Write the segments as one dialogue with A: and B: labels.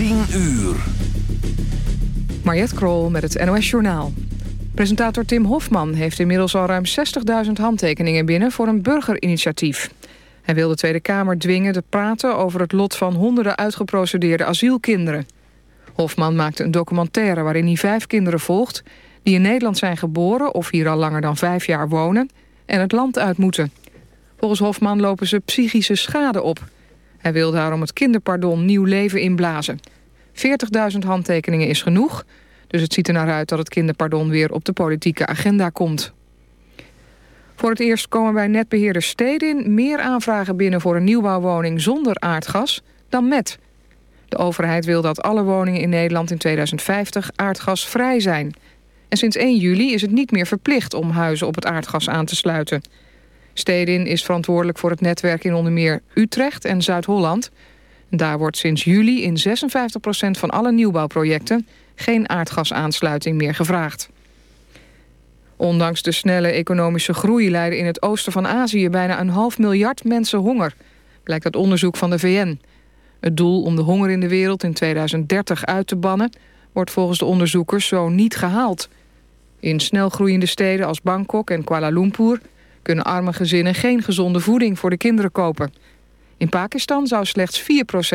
A: 10 uur.
B: Mariette Krol met het NOS Journaal. Presentator Tim Hofman heeft inmiddels al ruim 60.000 handtekeningen binnen... voor een burgerinitiatief. Hij wil de Tweede Kamer dwingen te praten over het lot van honderden uitgeprocedeerde asielkinderen. Hofman maakte een documentaire waarin hij vijf kinderen volgt... die in Nederland zijn geboren of hier al langer dan vijf jaar wonen... en het land uit moeten. Volgens Hofman lopen ze psychische schade op. Hij wil daarom het kinderpardon nieuw leven inblazen. 40.000 handtekeningen is genoeg... dus het ziet er naar uit dat het kinderpardon weer op de politieke agenda komt. Voor het eerst komen bij netbeheerder Stedin meer aanvragen binnen voor een nieuwbouwwoning zonder aardgas dan met. De overheid wil dat alle woningen in Nederland in 2050 aardgasvrij zijn. En sinds 1 juli is het niet meer verplicht om huizen op het aardgas aan te sluiten. Stedin is verantwoordelijk voor het netwerk in onder meer Utrecht en Zuid-Holland. Daar wordt sinds juli in 56% van alle nieuwbouwprojecten geen aardgasaansluiting meer gevraagd. Ondanks de snelle economische groei leiden in het oosten van Azië bijna een half miljard mensen honger, blijkt uit onderzoek van de VN. Het doel om de honger in de wereld in 2030 uit te bannen wordt volgens de onderzoekers zo niet gehaald. In snelgroeiende steden als Bangkok en Kuala Lumpur kunnen arme gezinnen geen gezonde voeding voor de kinderen kopen. In Pakistan zou slechts 4%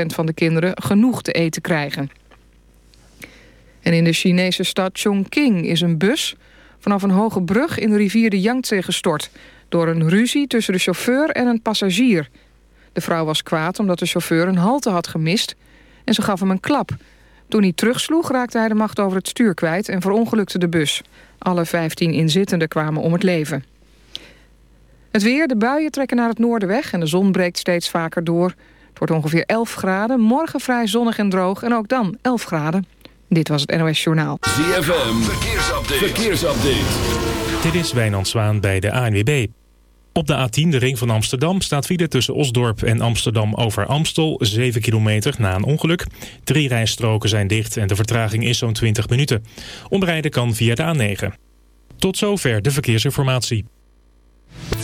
B: van de kinderen genoeg te eten krijgen. En in de Chinese stad Chongqing is een bus vanaf een hoge brug in de rivier de Yangtze gestort... door een ruzie tussen de chauffeur en een passagier. De vrouw was kwaad omdat de chauffeur een halte had gemist... en ze gaf hem een klap. Toen hij terugsloeg raakte hij de macht over het stuur kwijt... en verongelukte de bus. Alle 15 inzittenden kwamen om het leven. Het weer, de buien trekken naar het noorden weg... en de zon breekt steeds vaker door. Het wordt ongeveer 11 graden. Morgen vrij zonnig en droog en ook dan 11 graden. Dit was het NOS Journaal.
A: ZFM, verkeersupdate. verkeersupdate.
C: Dit is Wijnand Zwaan bij de ANWB. Op de A10, de ring van Amsterdam, staat file tussen Osdorp en Amsterdam over Amstel. 7 kilometer na een ongeluk. Drie rijstroken zijn dicht en de vertraging is zo'n 20 minuten. Omrijden kan via de A9. Tot zover de verkeersinformatie.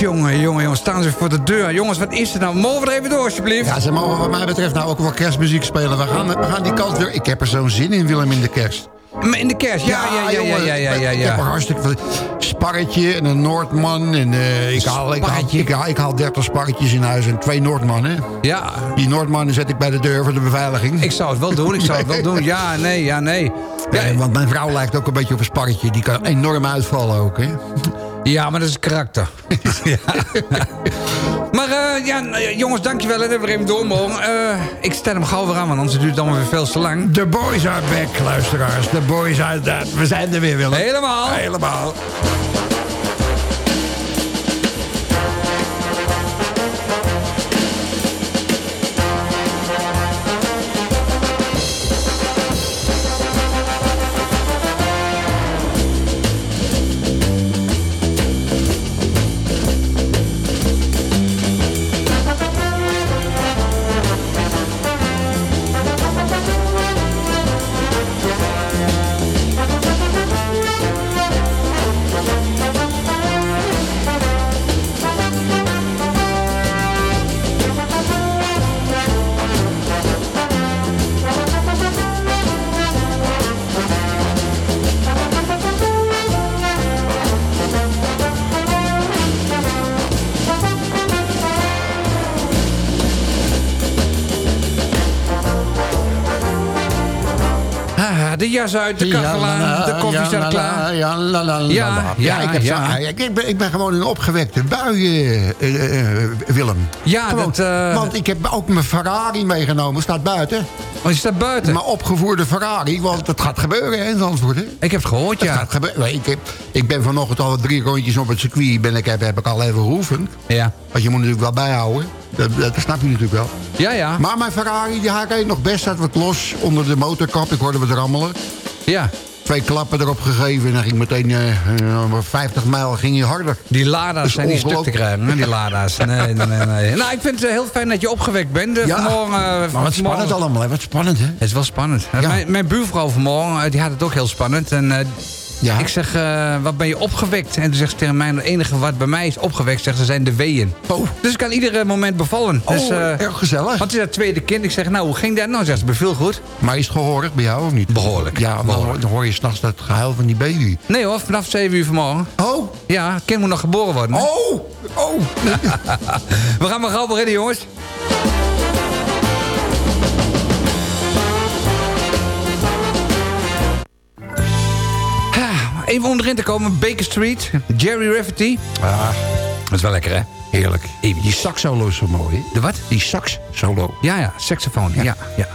D: Jongen, jongen, jongen, staan ze voor de deur. Jongens, wat is er nou? Mogen we er even door, alsjeblieft?
E: Ja, ze mogen wat mij betreft nou ook wel kerstmuziek spelen. We gaan, we gaan die kant weer... Ik heb er zo'n zin in, Willem, in de kerst.
D: Maar in de kerst, ja, ja, ja, ja, ja, ja, ja,
E: Ik heb er hartstikke veel... Sparretje en een Noordman. En, eh, ik, haal, ik, haal, ik, haal, ik haal 30 sparretjes in huis en twee Noordmannen.
D: Ja,
E: Die Noordmannen zet ik bij de deur voor de beveiliging.
D: ik zou het wel doen, ik zou het wel doen. Ja, nee, ja, nee. Ja,
E: want mijn vrouw lijkt ook een beetje op een sparretje. Die kan enorm uitvallen ook, hè?
D: Ja maar dat is karakter. ja. Maar eh, ja, nou, jongens, dankjewel dat we even door mogen. Eh, ik stel hem gauw weer aan, want anders duurt het allemaal weer veel te lang.
E: The boys are back, luisteraars. The boys are that. We zijn er weer, Willem.
D: Helemaal.
E: Helemaal.
F: De jas uit, de
E: Ja,
F: kachel
E: la,
F: aan,
E: la,
F: de koffie staat
E: la,
F: klaar.
E: Ja, la, la, la,
F: Ja, ja,
E: ik, heb
F: ja.
E: Zo, ik, ben, ik ben gewoon een opgewekte bui, eh, eh, eh, Willem.
F: Ja,
E: Gewoon,
F: dat,
E: Want ik heb ook mijn Ferrari meegenomen, staat buiten.
F: Oh, je staat buiten.
E: Mijn opgevoerde Ferrari, want het gaat gebeuren in Zandvoort. Hè?
F: Ik heb het gehoord,
E: Het
F: ja.
E: gaat Ik, heb, ik ben vanochtend al drie rondjes op het circuit ben ik, heb, heb ik al even geoefend.
F: Ja,
E: Want je moet natuurlijk wel bijhouden. Dat, dat snap je natuurlijk wel.
F: ja, ja.
E: Maar mijn Ferrari, die reed nog best. Staat wat los onder de motorkap. Ik hoorde wat rammelen.
F: ja.
E: Twee klappen erop gegeven. En dan ging meteen eh, eh, 50 mijl ging hij harder.
F: Die lada's zijn niet stuk te krijgen, hè, die lada's. Nee, nee, nee, nee. Nou, ik vind het heel fijn dat je opgewekt bent. eh,
E: Ja,
F: vanmorgen, eh,
E: Maar wat
F: vanmorgen-
E: spannend allemaal. Hè? Wat spannend, hè?
F: Het is wel spannend.
E: Ja.
F: Mijn, mijn buurvrouw vanmorgen, eh, die had het ook heel spannend. En eh,
E: Ja.
F: ik zeg, eh, wat ben je opgewekt? En toen zegt ze tegen mij, het enige wat bij mij is opgewekt, zegt ze, zijn de weeën.
E: Oh.
F: Dus ik kan ieder moment bevallen.
E: Oh,
F: dus, eh,
E: erg gezellig.
F: Het is het tweede kind. Ik zeg, nou, hoe ging dat? Nou, zegt ze, beviel goed.
E: Maar is het gehoorig bij jou of niet?
F: Behoorlijk.
E: Ja, dan,
F: Behoorlijk.
E: hoor- dan hoor je s'nachts dat gehuil van die baby.
F: Nee hoor, vanaf 7 uur vanmorgen.
E: Oh,
F: Ja, het kind moet nog geboren worden. hè?
E: oh, oh.
F: We gaan maar gauw beginnen, jongens. Even onderin te komen, Baker Street, Jerry Rafferty.
E: Ah,
F: Dat is wel lekker, hè?
E: heerlijk. Die sax-solo is zo mooi, hè?
F: De wat?
E: Die sax-solo.
F: Ja, ja, saxofoon. Ja, ja.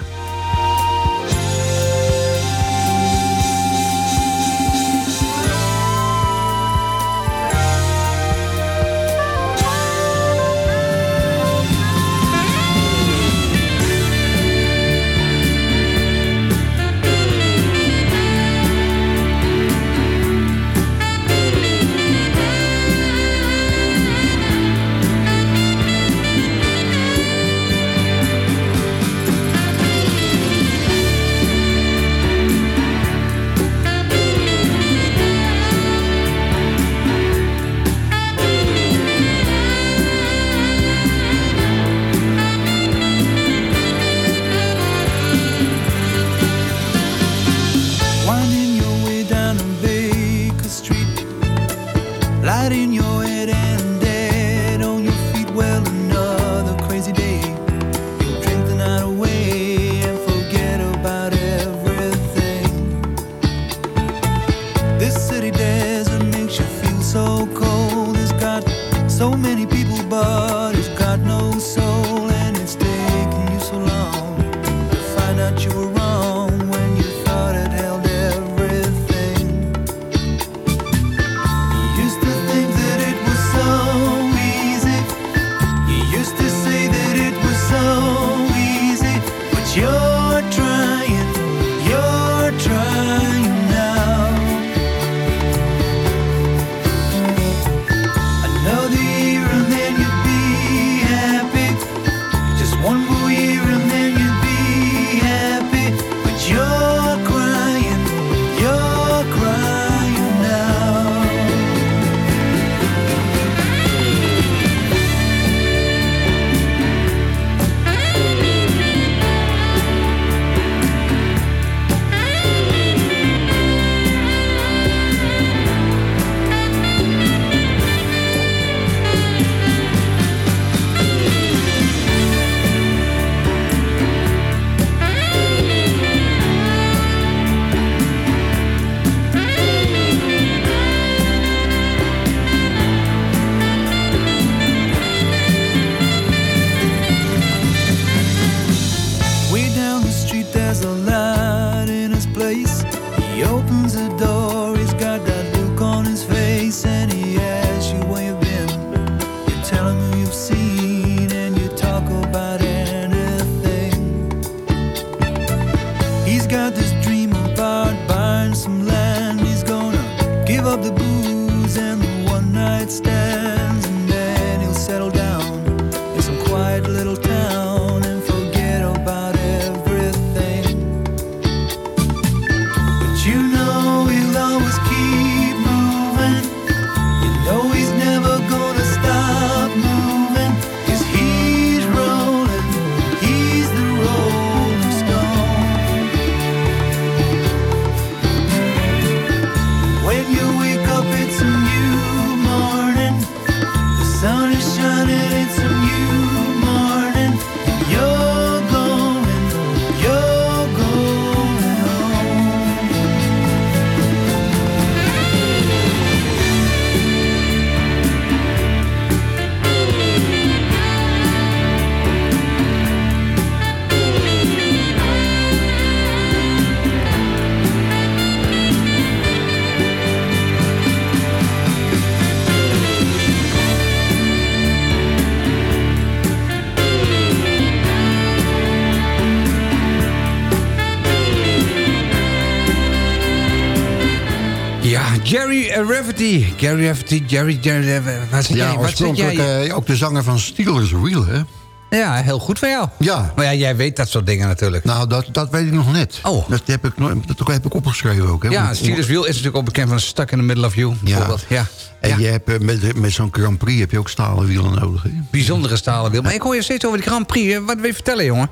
D: Ja, Jerry Rafferty. Gary Rafferty, Jerry, Jerry, eh, waar zit
E: Ja,
D: jij? Wat zit
E: oorspronkelijk
D: jij?
E: eh, ook de zanger van Steelers Wheel, hè?
D: Ja, heel goed van jou.
E: Ja.
D: Maar ja, jij weet dat soort dingen natuurlijk.
E: Nou, dat, dat weet ik nog net.
D: Oh.
E: Dat heb ik, dat heb ik opgeschreven ook. Hè?
D: ja, Steelers Wheel is natuurlijk ook bekend van Stuck in the Middle of You, bijvoorbeeld. Ja.
E: En
D: Ja.
E: je hebt eh, met, met zo'n Grand Prix heb je ook stalen wielen nodig. Hè?
D: Bijzondere stalen wiel. Maar ik hoor je steeds over de Grand Prix. Wat wil je vertellen, jongen?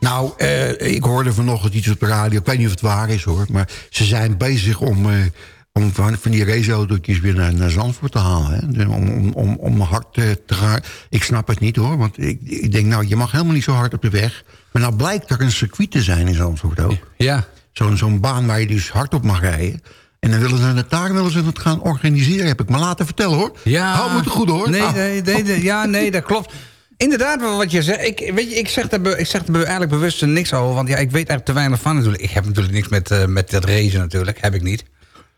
E: Nou, eh, ik hoorde vanochtend iets op de radio. Ik weet niet of het waar is hoor. Maar ze zijn bezig om, eh, om van, van die raceautootjes weer naar, naar Zandvoort te halen. Hè? Dus Om, om, om, om hard eh, te gaan. Ik snap het niet hoor. Want ik, ik denk, nou, je mag helemaal niet zo hard op de weg. Maar nou blijkt er een circuit te zijn in Zandvoort ook.
D: Ja.
E: Zo'n zo'n baan waar je dus hard op mag rijden. En dan willen ze het daar willen ze het gaan organiseren. Heb ik me laten vertellen hoor.
D: Ja.
E: Hou me te goed hoor.
D: Nee,
E: Ah.
D: nee, nee, nee, ja, nee, dat klopt. Inderdaad, wat je zegt. Ik, weet je, ik zeg er, be- ik zeg be- eigenlijk bewust niks over. Want ja, ik weet eigenlijk te weinig van natuurlijk. Ik heb natuurlijk niks met, eh, met dat racen natuurlijk. Heb ik niet.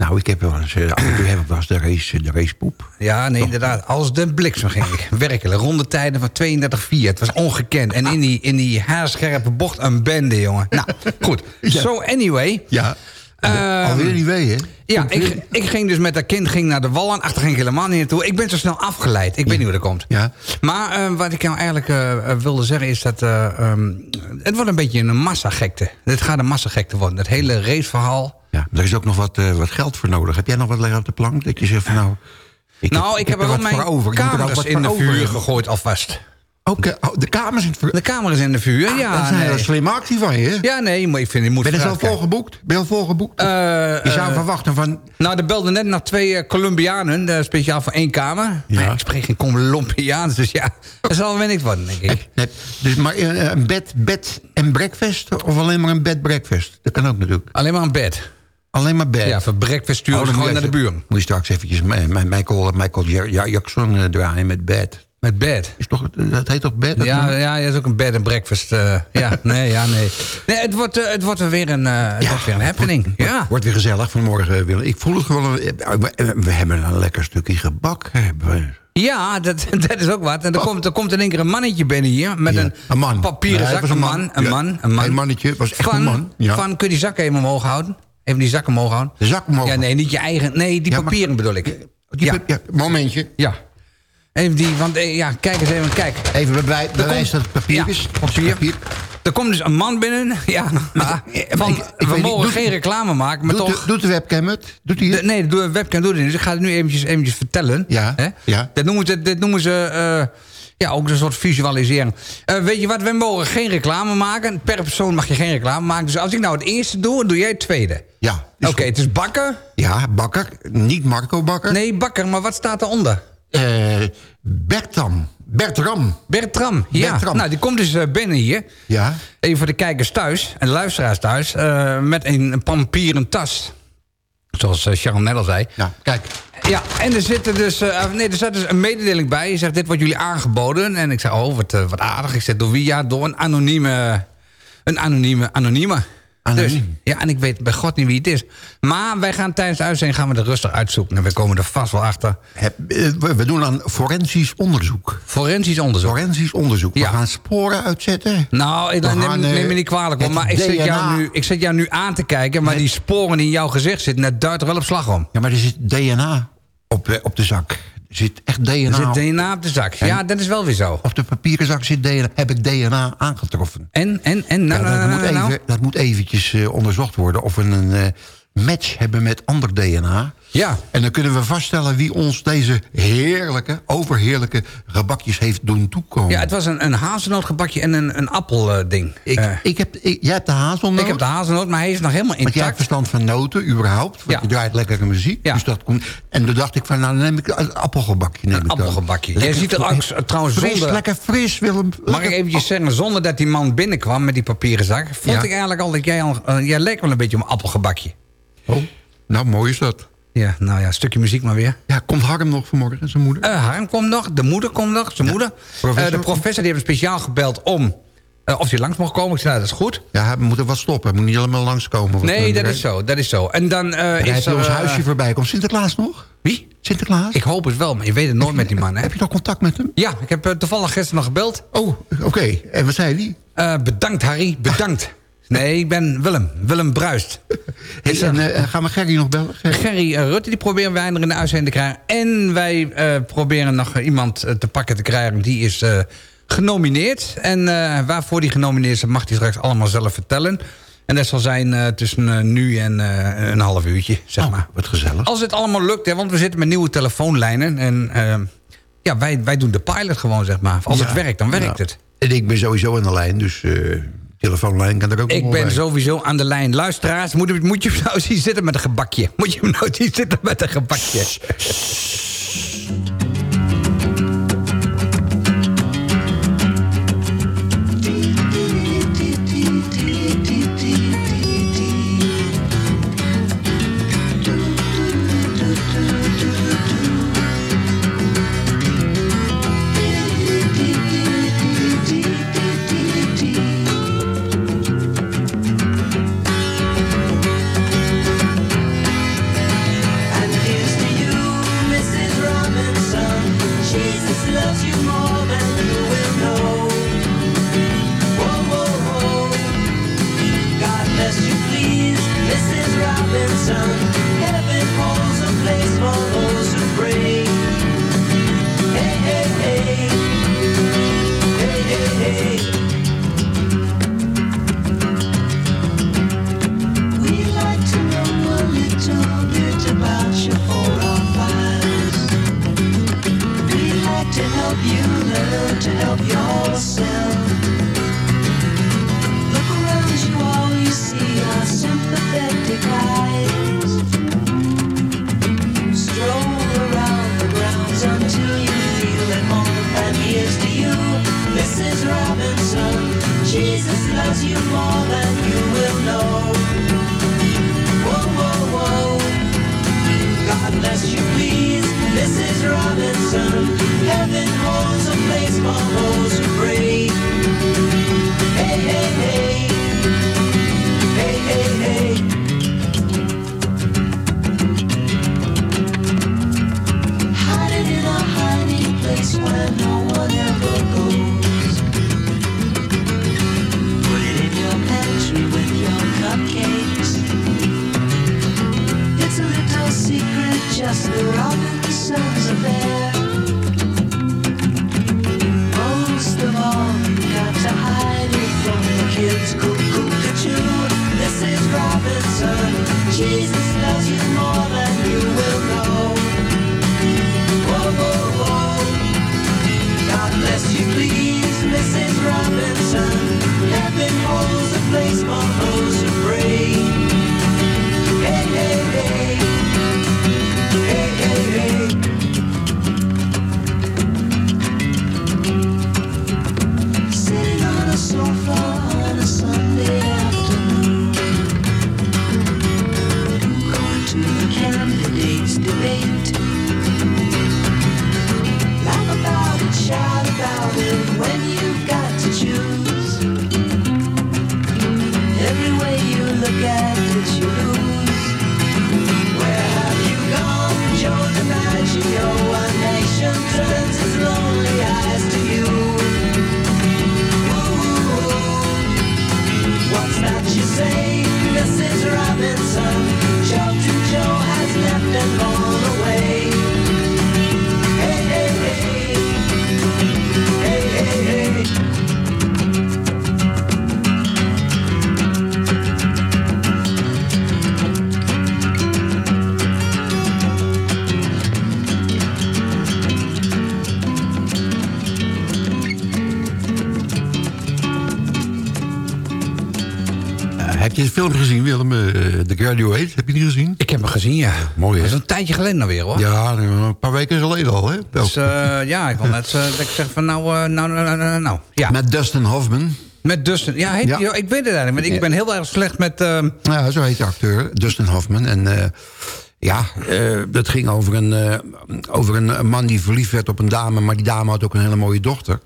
E: Nou, ik heb wel eens, eh, toe heb eens de, race, de racepoep.
D: Ja, nee, inderdaad. Als de bliksem ging ik. Werkelijk. Rondetijden van 32-4. Het was ongekend. En in die, in die haarscherpe bocht een bende, jongen. Nou, goed. So anyway.
E: Ja.
D: Ehm,
E: Alweer niet wee, hè?
D: Ja, ik, ik ging dus met dat kind ging naar de Wallen. Achter ging ik helemaal niet naartoe. Ik ben zo snel afgeleid. Ik weet niet hoe dat komt.
E: Ja.
D: Maar eh, wat ik nou eigenlijk eh, eh, wilde zeggen is dat... eh, ehm, het wordt een beetje een massagekte. Het gaat een massagekte worden. Het hele raceverhaal.
E: Ja, er is ook nog wat, eh, wat geld voor nodig. Heb jij nog wat liggen op de plank? Dat je zegt van nou... Ik
D: nou, ik, heb er wel
E: wat
D: mijn
E: voor over. Er wat
D: in
E: voor
D: de vuur gegooid alvast.
E: Ook eh, oh, de kamers in het vuur?
D: De kamer is in de vuur, ja.
E: dat is een
D: nee.
E: slimme actie van je.
D: Ja, nee, maar ik vind je moet
E: Ben je
D: vooruitkijken.
E: volgeboekt? Ben je al volgeboekt?
D: Eh,
E: je zou
D: eh,
E: verwachten van...
D: Nou, er belden net nog twee Colombianen, speciaal voor één kamer.
E: Ja.
D: Maar ik spreek geen Colombiaans, dus ja, dat zal wel niks worden, denk ik.
E: Nee, dus maar een bed, bed en breakfast? Of alleen maar een bed breakfast? Dat kan ook natuurlijk.
D: Alleen maar een bed.
E: Alleen maar bed.
D: Ja, voor breakfast sturen
E: Oh,
D: we
E: dan
D: gewoon naar de buren.
E: Moet je straks eventjes mijn, mijn Michael, Michael Ja- Ja- Jackson eh, draaien met bed.
D: Met bed.
E: Is toch, dat heet toch bed?
D: Ja, ja, dat is ook een bed en breakfast. eh, ja, nee, ja, nee. Nee, het wordt, eh, het wordt weer een, eh, het wordt weer een happening. Ja.
E: Wordt weer gezellig vanmorgen, Willem. Ik voel het gewoon... We, we hebben een lekker stukje gebak.
D: Ja, dat, dat is ook wat. En er komt, er komt in één keer een mannetje binnen hier. Met
E: Ja,
D: een,
E: een man.
D: papieren
E: Nee,
D: zak. Een man, een man, een man.
E: Een mannetje, was echt
D: van,
E: een man. Ja.
D: Van, kun je die zak even omhoog houden? Even die zak omhoog houden?
E: De zak omhoog
D: Ja, nee, niet je eigen. Nee, die
E: Ja, maar-
D: papieren bedoel ik.
E: Die
D: ja.
E: ja, momentje.
D: ja. Even die, want eh, ja, kijk eens even, kijk.
E: Even bewijs bewijs dat het papier
D: Ja,
E: is.
D: papier. Er komt dus een man binnen. Ja, van,
E: ik- ik
D: we mogen
E: doet-
D: geen reclame maken, maar
E: Doet,
D: toch...
E: de, doet de webcam het? Doet hij
D: De- nee, de webcam doet het niet. Dus ik ga het nu eventjes, eventjes vertellen.
E: Ja,
D: Hè?
E: ja.
D: Dat noemen ze, dat noemen ze eh, ja, ook een soort visualisering. Eh, weet je wat, we mogen geen reclame maken. Per persoon mag je geen reclame maken. Dus als ik nou het eerste doe, doe jij het tweede.
E: Ja.
D: Oké, het is Bakker.
E: Ja, Bakker. Niet Marco Bakker.
D: Nee, Bakker, maar wat staat eronder?
E: Eh, Bertram. Bertram.
D: Bertram. Ja,
E: Bertram.
D: nou die komt dus eh, binnen hier.
E: Ja.
D: Even voor de kijkers thuis en de luisteraars thuis. eh, met een, een papieren tas. Zoals Sharon net al zei.
E: Ja, kijk.
D: Ja, en er zit er dus, eh, nee, er zat dus een mededeling bij. Je zegt, dit wordt jullie aangeboden. En ik zei, oh, wat, eh, wat aardig. Ik zeg, door wie? Ja, door een anonieme... Een anonieme, anonieme.
E: Anoniem.
D: Dus, ja, en ik weet bij God niet wie het is. Maar wij gaan tijdens de uitzending gaan we er rustig uitzoeken. En we komen er vast wel achter.
E: Eh, we, doen aan forensisch onderzoek.
D: Forensisch onderzoek.
E: Forensisch onderzoek. We
D: Ja.
E: gaan sporen uitzetten.
D: Nou, ik, neem, me niet kwalijk, hoor, maar ik zit, jou nu, ik zit jou nu aan te kijken... maar die sporen die in jouw gezicht zitten, dat duidt er wel op slag om.
E: Ja, maar er zit DNA op, de- op de zak. Er zit echt DNA.
D: Er zit DNA op de zak. Ja, dat is wel weer zo.
E: Op de papieren zak zit DNA. Heb ik DNA aangetroffen.
D: En, en, en, nou,
E: Ja,
D: nou,
E: dat,
D: nou,
E: moet
D: nou,
E: even, dat moet eventjes eh, onderzocht worden of we een eh, match hebben met ander DNA.
D: Ja.
E: En dan kunnen we vaststellen wie ons deze heerlijke, overheerlijke gebakjes heeft doen toekomen.
D: Ja, het was een, een hazelnootgebakje en een, een appelding.
E: ik,
D: Eh,
E: ik heb, ik, jij hebt de hazelnoot.
D: ik heb de hazelnoot, maar hij is nog helemaal
E: Want jij hebt
D: intact.
E: verstand van noten, überhaupt. Want
D: Ja.
E: je draait lekkere muziek.
D: Ja.
E: Dus dat komt, en toen dacht ik van, nou dan neem ik een appelgebakje. Neem
D: Een
E: ik
D: appelgebakje. Jij ziet er
E: fris-
D: ook trouwens
E: fris,
D: zonder-
E: lekker fris, Willem.
D: Mag ik eventjes zeggen, zonder dat die man binnenkwam met die papieren zak... vond
E: Ja.
D: ik eigenlijk al dat jij, al, eh, jij leek wel een beetje op een appelgebakje.
E: Oh, nou, mooi is dat.
D: Ja, nou ja, een stukje muziek maar weer.
E: Ja, komt Harm nog vanmorgen, zijn moeder?
D: Eh Harm komt nog, de moeder komt nog, zijn moeder.
E: Professor?
D: Eh, de professor die heeft speciaal gebeld om... eh, of hij langs mocht komen. Ik zei, nou, dat is goed.
E: Ja, we moeten wat stoppen. Hij moet niet allemaal langskomen.
D: Nee, dat is zo, dat is zo. En dan
E: rijdt
D: is
E: hij
D: er...
E: ons huisje voorbij. Komt Sinterklaas nog?
D: Wie?
E: Sinterklaas?
D: Ik hoop het wel, maar je weet het nooit met die man, hè?
E: Heb je nog contact met hem?
D: Ja, ik heb toevallig gisteren nog gebeld.
E: Oh, oké. En wat zei hij?
D: Bedankt, Harry, bedankt.
G: Nee, ik ben Willem. Willem Bruist.
E: Hey, en, eh, gaan we Gerry nog bellen? Gerry?
G: Gerry eh, Rutte, die proberen wij er in de uitzending te krijgen. En wij eh, proberen nog iemand te pakken te krijgen. Die is genomineerd. En waarvoor die genomineerd is, mag hij straks allemaal zelf vertellen. En dat zal zijn tussen nu en een half uurtje, zeg
E: Oh,
G: maar.
E: wat gezellig.
G: Als het allemaal lukt, hè, want we zitten met nieuwe telefoonlijnen. En ja, wij, wij doen de pilot gewoon, zeg maar. Als het werkt, dan werkt
E: Ja.
G: het.
E: En ik ben sowieso aan de lijn, dus telefoonlijn kan er ook
G: Ik ben
E: bij.
G: sowieso aan de lijn. Luisteraars, moet, je- moet je hem nou zien zitten met een gebakje? Moet je hem nou zien zitten met een gebakje?
E: Mooi,
G: Dat is een tijdje geleden alweer, hoor.
E: Ja, een paar weken geleden al, hè?
G: Dus eh, ja, ik wil net eh, dat ik zeg van nou, eh, nou, nou, nou, nou, nou. Ja, met,
E: Met Dustin Hoffman.
G: Dustin. Ja, heet,
E: Ja.
G: ik weet het eigenlijk, maar ik ben heel erg slecht met... eh,
E: Ja, zo heet de acteur, Dustin Hoffman. En eh, ja, eh, dat ging over een, eh, over een man die verliefd werd op een dame... maar die dame had ook een hele mooie dochter.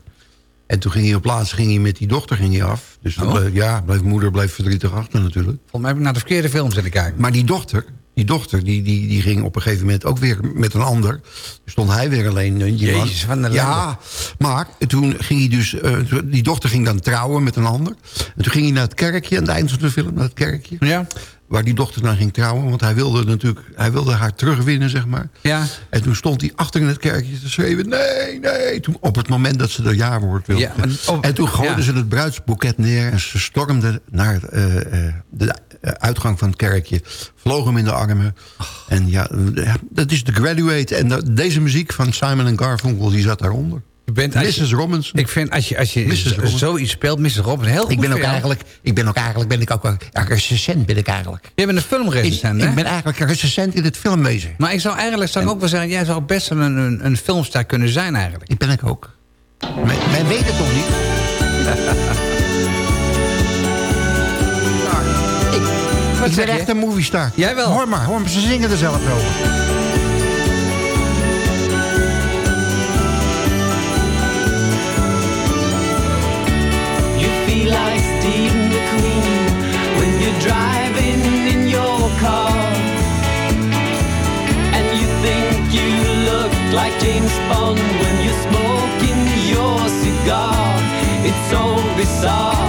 E: En toen ging hij op plaats ging hij met die dochter ging hij af. Dus
G: Oh.
E: bleef- ja, bleef moeder bleef verdrietig achter natuurlijk.
G: volgens mij heb ik naar de verkeerde film zitten kijken.
E: Maar die dochter, die dochter, die, die, die ging op een gegeven moment ook weer met een ander. Toen stond hij weer alleen. eh.
D: Jezus, wat een
E: Ja, maar toen ging hij dus... eh, die dochter ging dan trouwen met een ander. En toen ging hij naar het kerkje, aan het eind van de film, naar het kerkje.
D: Ja.
E: Waar die dochter dan ging trouwen. Want hij wilde natuurlijk hij wilde haar terugwinnen, zeg maar.
D: Ja.
E: En toen stond hij achter in het kerkje te schreeuwen... nee, nee, toen, op het moment dat ze er jaarwoord wilde.
D: Ja, oh,
E: en toen gooiden
D: ja.
E: ze het bruidsboeket neer... en ze stormden naar eh, eh, de uitgang van het kerkje. Vloog hem in de armen. En ja, dat is de Graduate. En deze muziek van Simon Garfunkel, die zat daaronder.
D: Je bent, je-
E: Mrs. Robinson.
D: ik vind, als je, als je zoiets speelt, Mrs. Robinson, heel goed
E: ik ben ook eigenlijk, ik ben ook eigenlijk, ben ik ook een recensent ben ik eigenlijk.
D: Je bent een filmrecensent, hè?
E: ik ben eigenlijk een recensent in het filmwezen.
D: Maar ik zou eigenlijk zou ik ook wel zeggen... jij zou best wel een, een, een filmster kunnen zijn eigenlijk.
E: Ik ben ik ook. Men, men weet het toch niet? Nou, ik, ik ben echt een moviestar.
D: Jij wel.
E: Hoor maar, hoor maar, ze zingen er zelf over.
G: Like James Bond when you're smoking your cigar. It's so bizarre.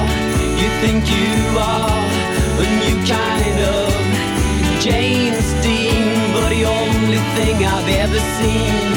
G: You think you are a new kind of James Dean, but the only thing I've ever seen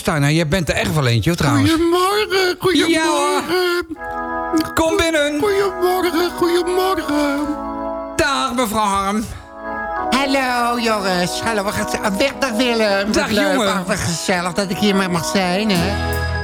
G: star.
D: Nou, jij bent er echt wel eentje, hoor, trouwens.
E: Goedemorgen, goedemorgen.
D: Kom binnen.
E: Goedemorgen, goedemorgen.
D: Dag, mevrouw Harm.
H: Hallo jongens, hallo, we gaan weg dag Willem.
D: Dag,
H: leuk,
D: jongen.
H: wat gezellig dat ik hier maar mag zijn, hè.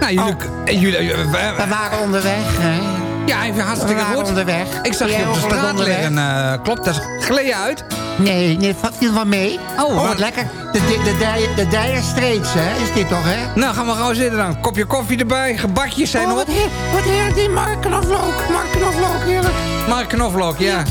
D: Nou, jullie... eh, jullie eh, we-
H: We waren onderweg, hè.
D: ja, even
H: We
D: hartstikke
H: waren
D: goed.
H: onderweg.
D: Ik zag je op de straat liggen. eh, klopt, dat is gleden uit.
H: Nee, nee, valt viel wel mee.
D: Oh,
H: wat
D: wat-
H: lekker. De, de, de, de, de Straits, hè, is dit toch, hè?
D: Nou, gaan we gewoon zitten dan. Kopje koffie erbij, gebakjes zijn
H: Oh,
D: op.
H: wat wat heer, die Mark Knoflook, Mark Knoflook, heerlijk.
D: Mark Knoflook, ja. Ja,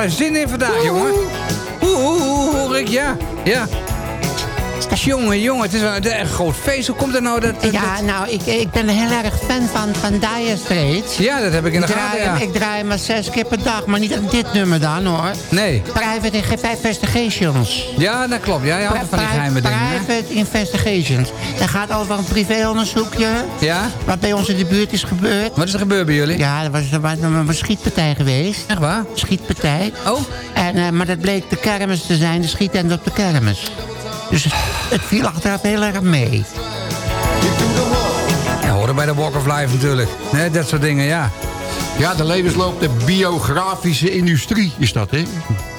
D: daar zin in vandaag, jongen. Oeh, oeh, oeh, hoor ik, ja. Ja. Jongen, jongen, het is wel een echt groot feest. Hoe komt het nou dat... dat-
H: Ja, nou, ik, ik ben heel erg fan van, van Dire Straits.
D: Ja, dat heb ik in de
H: Ik
D: gaten, ja.
H: ik draai maar zes keer per dag, maar niet aan dit nummer dan, hoor.
D: Nee.
H: Private Investigations.
D: Ja, dat klopt. Ja, je houdt van die geheime dingen.
H: Private Investigations. Dat gaat over een privéonderzoekje.
D: Ja?
H: Wat bij ons in de buurt is gebeurd.
D: Wat is er gebeurd bij jullie?
H: Ja, er was, er was een, schietpartij geweest.
D: Echt waar?
H: Schietpartij.
D: Oh?
H: En, eh, maar dat bleek de kermis te zijn, de schietend op de kermis. Dus het, het viel achteraf heel erg mee.
D: Ja, horen bij de Walk of Life natuurlijk. Nee, dat soort dingen, ja.
E: Ja, de levensloop der biografische industrie is dat, hè?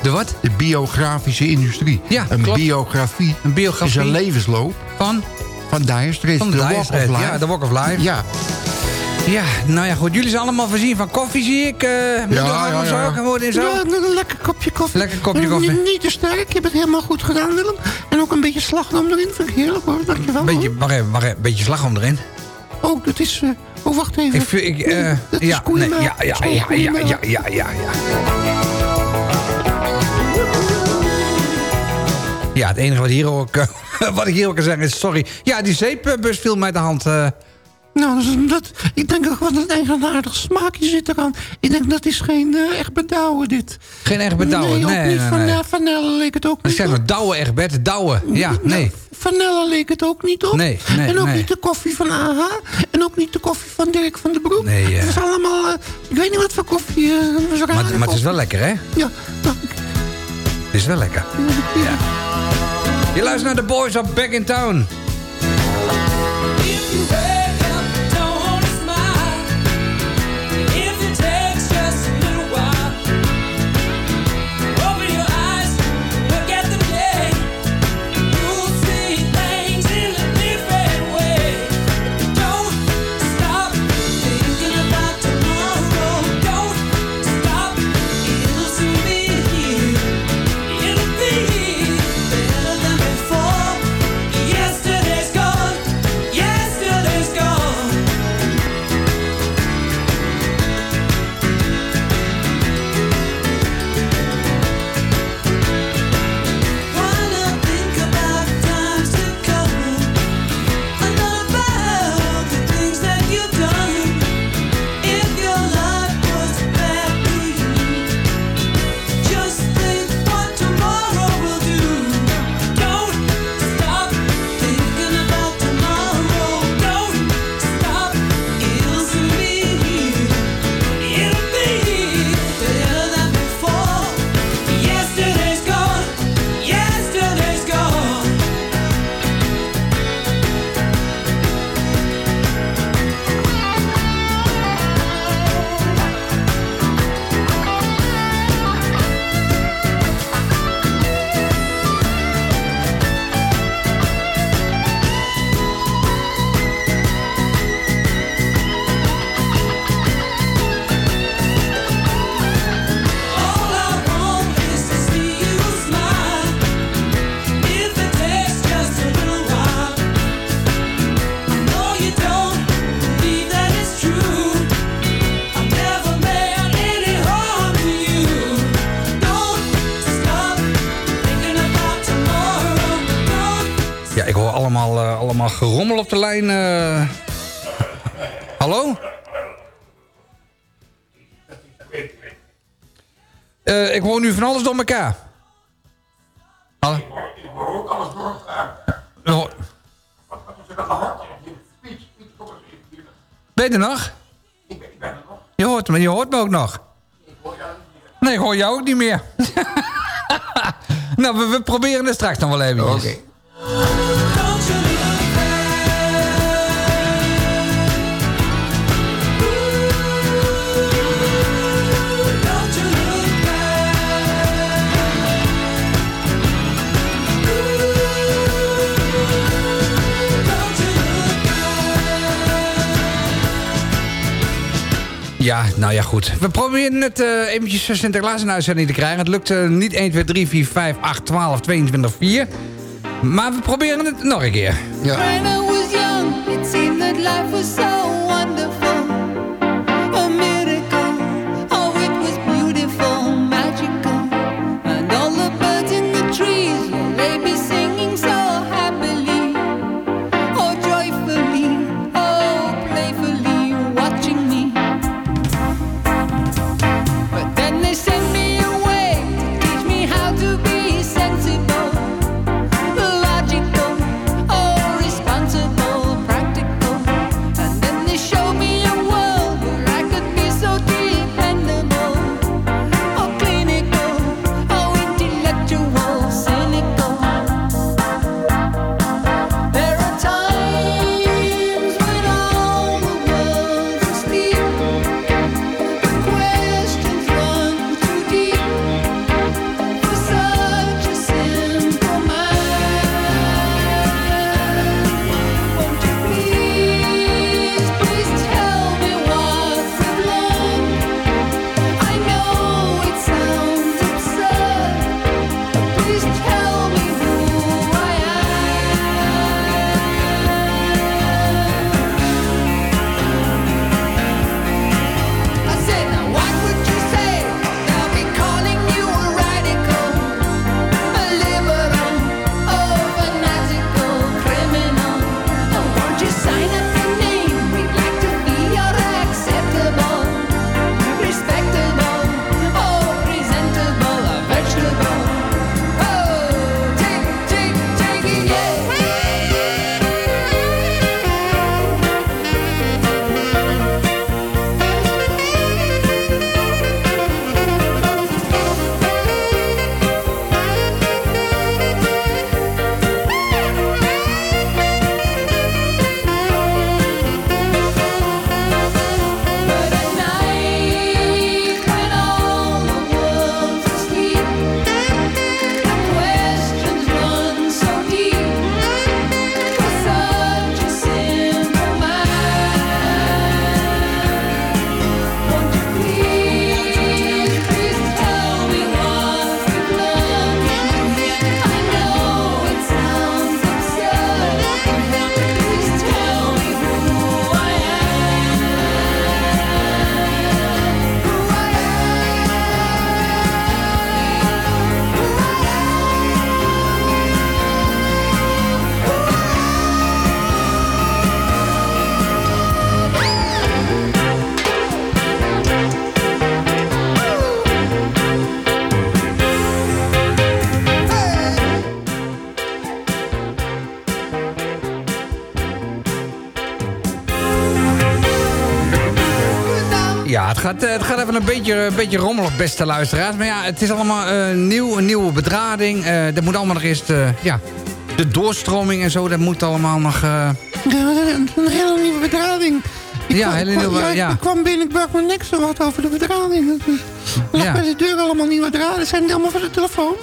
D: De wat?
E: De biografische industrie.
D: Ja,
E: Een
D: klopt.
E: biografie,
D: Een biografie.
E: is een levensloop
D: Van?
E: Van Dire Straits.
D: Van de
E: The
D: Dire
E: Walk
D: Straits,
E: of Life.
D: ja, de Walk of Life.
E: Ja,
D: Ja, nou ja, goed. Jullie zijn allemaal voorzien van koffie, zie ik. eh moet
E: Ja, ja,
D: zo,
E: ja.
D: kan worden en zo.
H: Ja, een lekker kopje koffie.
D: Lekker kopje
H: Eh,
D: koffie.
H: Niet, niet te sterk, je hebt het helemaal goed gedaan, Willem. En ook een beetje slagroom erin, vind ik heerlijk hoor. Dankjewel.
D: Beetje, wacht even, wacht even, beetje slagroom erin.
H: Oh, dat is... eh, oh, wacht even.
D: Ik, vind- ik, eh,
H: dat is
D: ja, nee,
H: koeienmelk.
D: ja, ja,
H: is
D: ja, ja, ja, ja, ja, ja. Ja, het enige wat, hier ook, eh, wat ik hier ook kan zeggen is sorry. Ja, die zeepbus viel mij de hand. eh.
H: Nou, dat, ik denk ook wat een eigenaardig smaakje zit eraan. Ik denk dat is geen eh, echt bedouwen dit.
D: geen echt bedouwen.
H: Nee,
D: Nee,
H: ook
D: nee,
H: niet.
D: nee.
H: van,
D: nee.
H: leek het ook
D: Ik
H: niet
D: zeg
H: op.
D: maar douwen, echt bed, douwen. Ja, nee.
H: Vanille leek het ook niet op.
D: Nee, nee,
H: en ook
D: nee.
H: niet de koffie van AH. En ook niet de koffie van Dirk van den Broek.
D: Nee, eh.
H: Het is allemaal... ik weet niet wat voor koffie... was een
D: Maar, maar het is wel lekker, hè?
H: Ja, nou,
D: Is wel lekker. Ja. Je luistert naar de Boys of Back in Town. Gerommel op de lijn. eh. Hallo? Eh, ik hoor nu van alles door elkaar. Hallo? Ik hoor ook alles door elkaar. Ben je er nog? Je hoort me, je hoort me ook nog. Nee, ik hoor jou ook niet meer. nou, we, we proberen het straks nog wel even.
G: Don't you
D: Ja, nou ja, goed. We proberen het eh eventjes Sinterklaas in uitzending te krijgen. Het lukt eh, niet 1, 2, 3, 4, 5, 8, 12, 22, 4. Maar we proberen het nog een keer.
E: ja.
D: Gaat, eh, het gaat even een beetje, een beetje rommelig, beste luisteraars. Maar ja, het is allemaal eh, nieuw, een nieuwe bedrading. Eh dat moet allemaal nog eerst, ja, de doorstroming en zo, dat moet allemaal nog...
H: Een, hele nieuwe bedrading. Ik
D: Ja, hele nieuwe- ja.
H: Ik kwam binnen, ik bracht me niks zo wat over de bedrading. Er lag
D: Ja.
H: bij de deur allemaal nieuwe draden. Zijn die allemaal voor de telefoon?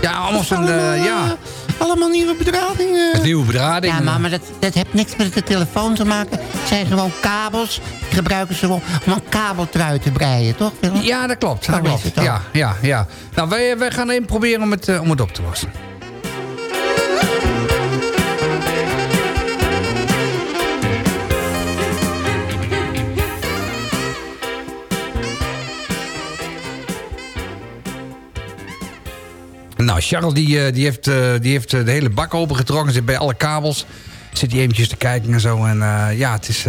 D: ja, allemaal
H: allemaal,
D: eh, ja,
H: allemaal nieuwe bedradingen.
D: nieuwe bedrading.
H: Ja, maar, maar dat, dat heeft niks met de telefoon te maken. Het zijn gewoon kabels. Die gebruiken ze gewoon om een kabeltrui te breien, toch? Willem?
D: Ja, dat klopt. Dat. Ja, ja, ja. Nou, wij, wij gaan even proberen om het, eh, om het op te lossen. Nou, Charles die, eh, die heeft, eh, die heeft eh, de hele bak opengetrokken. Zit bij alle kabels. Zit hij eventjes te kijken en zo. En ja, het is...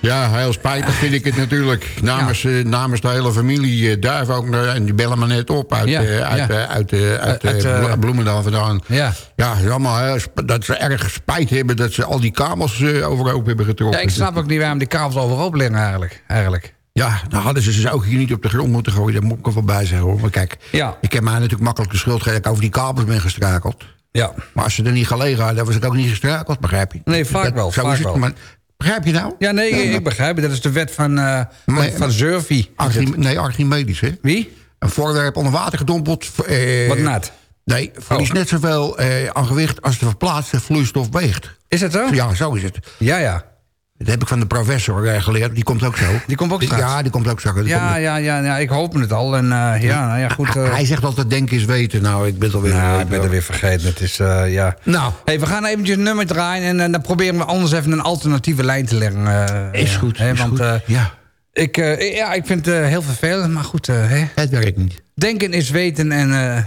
E: Ja, heel spijtig vind ik het natuurlijk. Namens, namens de hele familie Duif ook. En die bellen me net op uit,
D: Ja,
E: uit,
D: ja.
E: uit, uit,
D: Uit,
E: Blo- Bloemendaal vandaan.
D: ja.
E: Ja, allemaal dat ze erg spijt hebben dat ze al die kabels overhoop hebben getrokken.
D: ja, ik snap ook niet waarom die kabels overhoop liggen eigenlijk. eigenlijk.
E: Ja, dan hadden ze ze ook hier niet op de grond moeten gooien. Daar moet ik er wel bij zeggen hoor. Maar kijk,
D: Ja.
E: ik heb mij natuurlijk makkelijk de schuld gegeven dat ik over die kabels ben gestrakeld.
D: Ja.
E: Maar als ze er niet gelegen hadden, was ik ook niet gestrakeld, begrijp je?
D: Nee, vaak
E: Dat-
D: wel,
E: Zo
D: vaak
E: is het.
D: wel.
E: Maar, begrijp je nou?
D: Ja, nee, ik, ik begrijp het. Dat is de wet van, eh van,
E: Maar-
D: van Zurfie.
E: Archim- nee, Archimedes, hè?
D: Wie?
E: Een voorwerp onder water gedompeld. eh,
D: Wat nat.
E: Nee, verliest
D: Oh.
E: net zoveel eh, aan gewicht als de verplaatste vloeistof weegt.
D: Is het zo?
E: Ja, zo is het.
D: Ja, ja.
E: Dat heb ik van de professor eh, geleerd. Die komt ook zo.
D: Die komt ook straks.
E: Ja, die komt ook zo. Die
D: Ja,
E: komt-
D: ja, ja, ja, ik hoop het al. En eh, ja, nou ja, goed. eh,
E: Hij zegt altijd denken is weten. Nou, ik ben het alweer...
D: nou, ik ben er weer vergeten. Het is, eh, ja.
E: Nou,
D: Hey, we gaan eventjes een nummer draaien en eh, dan proberen we anders even een alternatieve lijn te leggen. eh,
E: is goed.
D: hè,
E: is
D: want
E: goed.
D: eh,
E: ja,
D: ik, eh, ja, ik vind het eh, heel vervelend, maar goed. eh, hè.
E: het werkt niet.
D: Denken is weten, en, eh,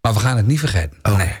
D: maar we gaan het niet vergeten.
E: Oh.
D: Nee.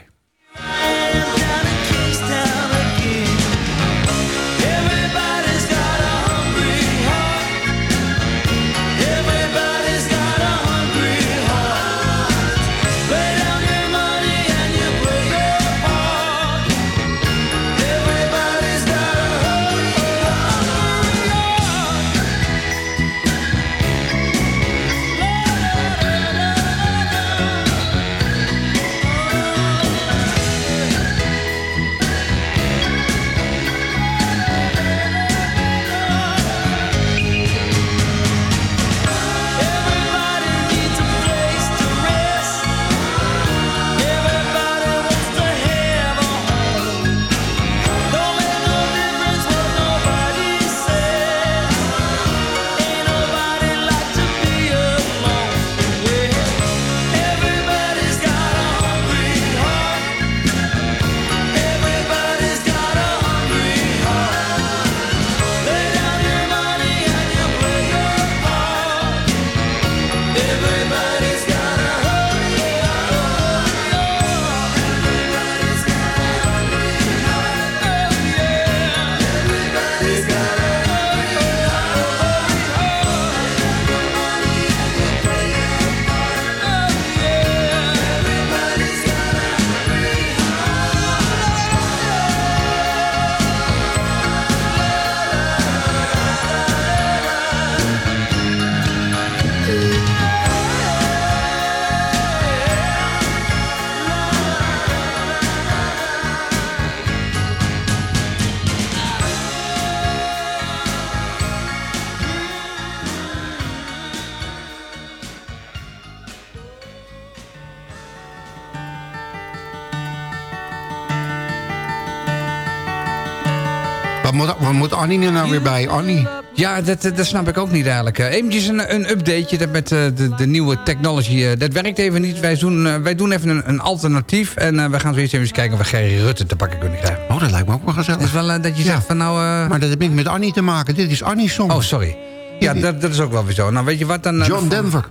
E: Annie er nou weer bij? Annie?
D: Ja, dat, dat snap ik ook niet eigenlijk. Eh, Eventjes een, een updateje dat met eh, de, de nieuwe technology. eh, dat werkt even niet. Wij doen, eh, wij doen even een, een alternatief. En eh, we gaan zo eerst even kijken of we Gerry Rutte te pakken kunnen krijgen.
E: Oh, dat lijkt me ook wel
D: Het is
E: gezellig.
D: wel dat je
E: Ja.
D: zegt van nou... eh,
E: Maar dat heeft niks met Annie te maken. Dit is Annie's song.
D: Oh, sorry. Ja, dat, dat is ook wel weer zo. Nou, weet je wat dan...
E: John Denver.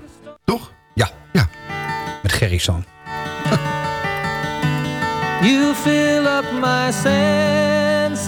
E: Toch?
D: Ja.
E: Ja.
D: Met Gerry Song.
G: You fill up my senses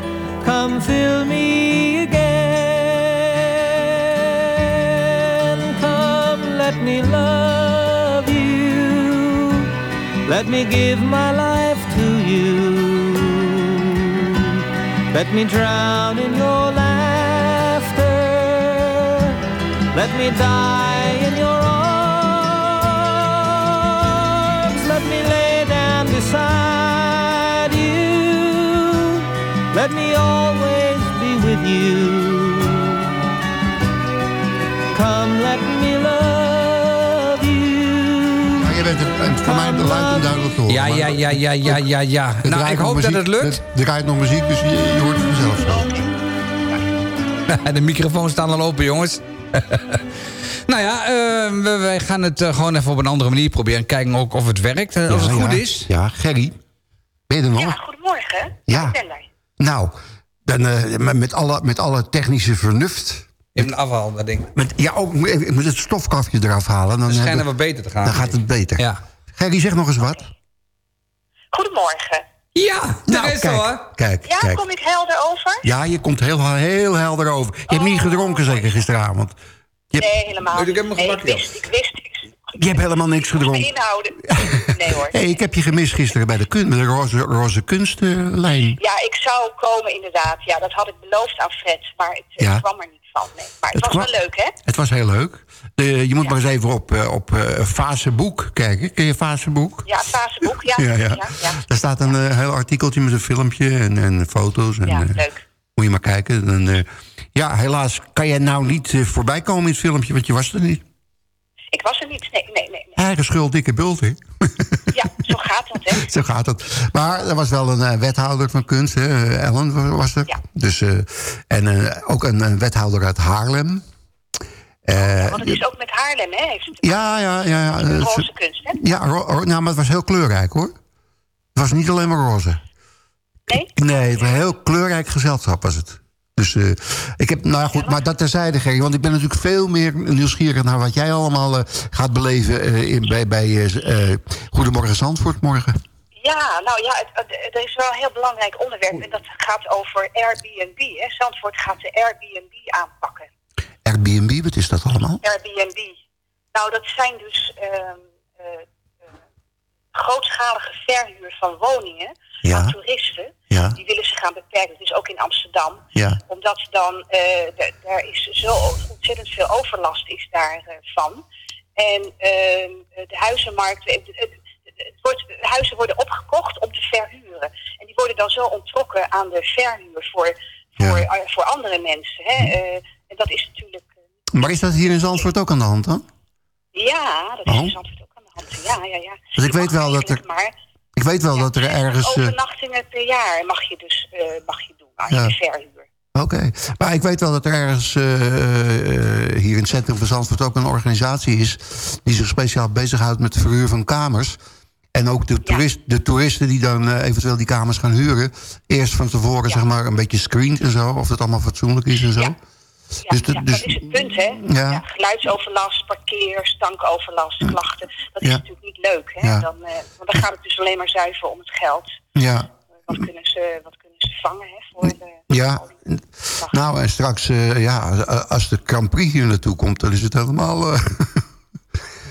I: fill me again. Come, let me love you, let me give my life to you. Let me drown in your laughter. Let me die in your arms. Let me lay down beside you. Let me always with you. Come, let me love you.
E: Maar je bent het, voor mij de luid en duidelijk te horen.
D: Ja, ja, ja, ja, ja, ja, ja. Nou, ik hoop dat het lukt.
E: Er draait nog muziek, dus je, je hoort het vanzelf zo.
D: De microfoons staan al open, jongens. nou ja, eh, we- wij gaan het eh, gewoon even op een andere manier proberen. Kijken ook of het werkt, eh, als
E: Ja,
D: het goed
E: ja.
D: is.
E: Ja, Gerry. Ben je er nog?
J: Goedemorgen.
E: Ja.
J: Ben daar.
E: Nou, dan, eh, met- met, alle, met alle technische vernuft.
D: Even afhalen, dat ding.
E: Met, ja, ook, ik moet even- ik moet het stofkafje eraf halen. Dan,
D: wat
E: ik-
D: beter te gaan.
E: dan gaat het beter.
D: Ja.
E: Gerry, zeg nog eens wat.
J: Goedemorgen.
D: Ja,
E: Nou,
D: is
E: kijk,
D: hoor.
E: kijk,
J: Ja,
E: kijk.
J: kom ik helder over?
E: Ja, je komt heel, heel helder over. Je hebt niet gedronken zeker gisteravond. Je,
J: Nee, helemaal
D: Oh, ik
J: niet.
D: heb
J: Nee, ik wist, ik wist.
E: Je hebt helemaal niks gedronken.
J: inhouden. Nee hoor.
E: Hey, ik heb je gemist gisteren bij de, kun, de roze, roze kunstlijn.
J: Ja, ik zou komen inderdaad. Ja, dat had ik beloofd aan Fred. Maar het, kwam er niet van. Nee. Maar het,
E: Het
J: was wel leuk, hè?
E: Het was heel leuk. De, je moet maar eens even op, eh, op Facebook kijken. Ken je Facebook?
J: Ja, Facebook. Ja,
E: Ja, ja.
J: ja, ja.
E: Daar staat een eh, heel artikeltje met een filmpje en, en foto's. En,
J: Ja, leuk.
E: Moet je maar kijken. Eh, ja, helaas kan jij nou niet voorbij komen in het filmpje, want je was er niet.
J: Ik was er niet. Nee, nee, nee. nee.
E: Eigen schuld, dikke bult, hè?
J: Ja, zo gaat dat, hè?
E: Zo gaat het. Maar er was wel een eh, wethouder van kunst, hè? eh, Ellen wa- was er.
J: Ja.
E: Dus, eh, en ook een, een wethouder uit Haarlem. Eh,
J: Want het is ook met Haarlem, hè? Heeft het
E: ja, ja, ja. ja,
J: roze kunst, hè?
E: Ja, nou, maar het was heel kleurrijk, hoor. Het was niet alleen maar roze.
J: Nee?
E: Nee, het was een heel kleurrijk gezelschap was het. Dus eh, ik heb, nou goed, maar dat terzijde, Gerry. Want ik ben natuurlijk veel meer nieuwsgierig naar wat jij allemaal eh, gaat beleven eh, in, bij, bij Goedemorgen Zandvoort morgen.
J: Ja, nou ja, er is wel een heel belangrijk onderwerp. En dat gaat over Airbnb, hè? Zandvoort gaat de Airbnb aanpakken.
E: Airbnb, wat is dat allemaal?
J: Airbnb. Nou, dat zijn dus ehm, eh, eh, grootschalige verhuur van woningen
E: Ja.
J: aan toeristen.
E: Ja.
J: Die willen ze gaan beperken. Dus ook in Amsterdam.
E: Ja.
J: Omdat dan, eh, daar is zo ontzettend veel overlast is daarvan. en ehm, de huizenmarkt, het, het, het wordt, huizen worden opgekocht om te verhuren. En die worden dan zo ontrokken aan de verhuur voor, voor, eh, voor andere mensen. Hè? Eh, en dat is natuurlijk,
E: Maar is dat hier in Zandvoort ook aan de hand dan?
J: ja, dat is
E: Oh.
J: in Zandvoort ook aan de hand. Ja, ja, ja.
E: Dus ik weet wel dat er,
J: Maar
E: ik weet wel dat er ergens... eh,
J: overnachtingen per jaar mag je dus eh, mag je doen als
E: Ja.
J: je verhuur.
E: Oké, maar ik weet wel dat er ergens eh, eh, hier in het centrum van Zandvoort ook een organisatie is... die zich speciaal bezighoudt met het verhuur van kamers. En ook de, toerist, de toeristen die dan eh, eventueel die kamers gaan huren... eerst van tevoren zeg maar een beetje screent en zo... of het allemaal fatsoenlijk is en zo.
J: Ja,
E: Dus de-
J: ja,
E: dus-
J: dat is het punt, hè?
E: Ja.
J: Ja, geluidsoverlast, parkeer, stankoverlast, klachten. Dat is natuurlijk niet leuk, hè? Dan, eh, want dan gaat het dus alleen maar zuiver om het geld.
E: Ja,
J: Wat kunnen ze, wat kunnen ze vangen, hè? Voor de,
E: ja. Nou, en straks, eh, ja, als de Grand Prix hier naartoe komt... dan is het helemaal... eh,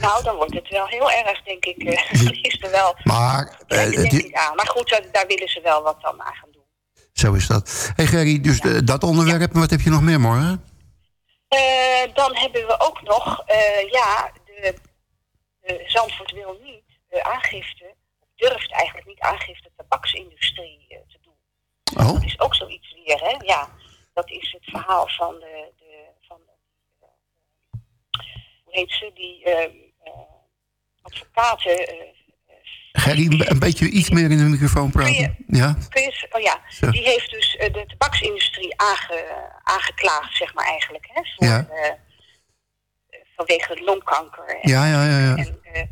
J: Nou, dan wordt het wel heel erg, denk ik. eh, is er wel
E: maar eh,
J: denk
E: het-
J: ik aan. Maar goed, daar, daar willen ze wel wat dan aan gaan doen.
E: zo is dat. hey Gerry, dus eh, dat onderwerp, wat heb je nog meer morgen?
J: Eh, dan hebben we ook nog, eh, ja, de, de Zandvoort wil niet de aangifte, of durft eigenlijk niet aangifte tabaksindustrie eh, te doen.
E: Oh.
J: Dat is ook zoiets weer, hè? Ja, dat is het verhaal van de, de van de, eh, hoe heet ze, die eh, eh, advocaten.
E: Gerry, een- beetje iets meer in de microfoon praten. Ja?
J: oh ja,
E: Zo.
J: die heeft dus eh, de tabaksindustrie aange, aangeklaagd, zeg maar eigenlijk, hè? Voor,
E: Ja.
J: eh, vanwege longkanker. En,
E: Ja, ja, ja, ja.
J: en, eh,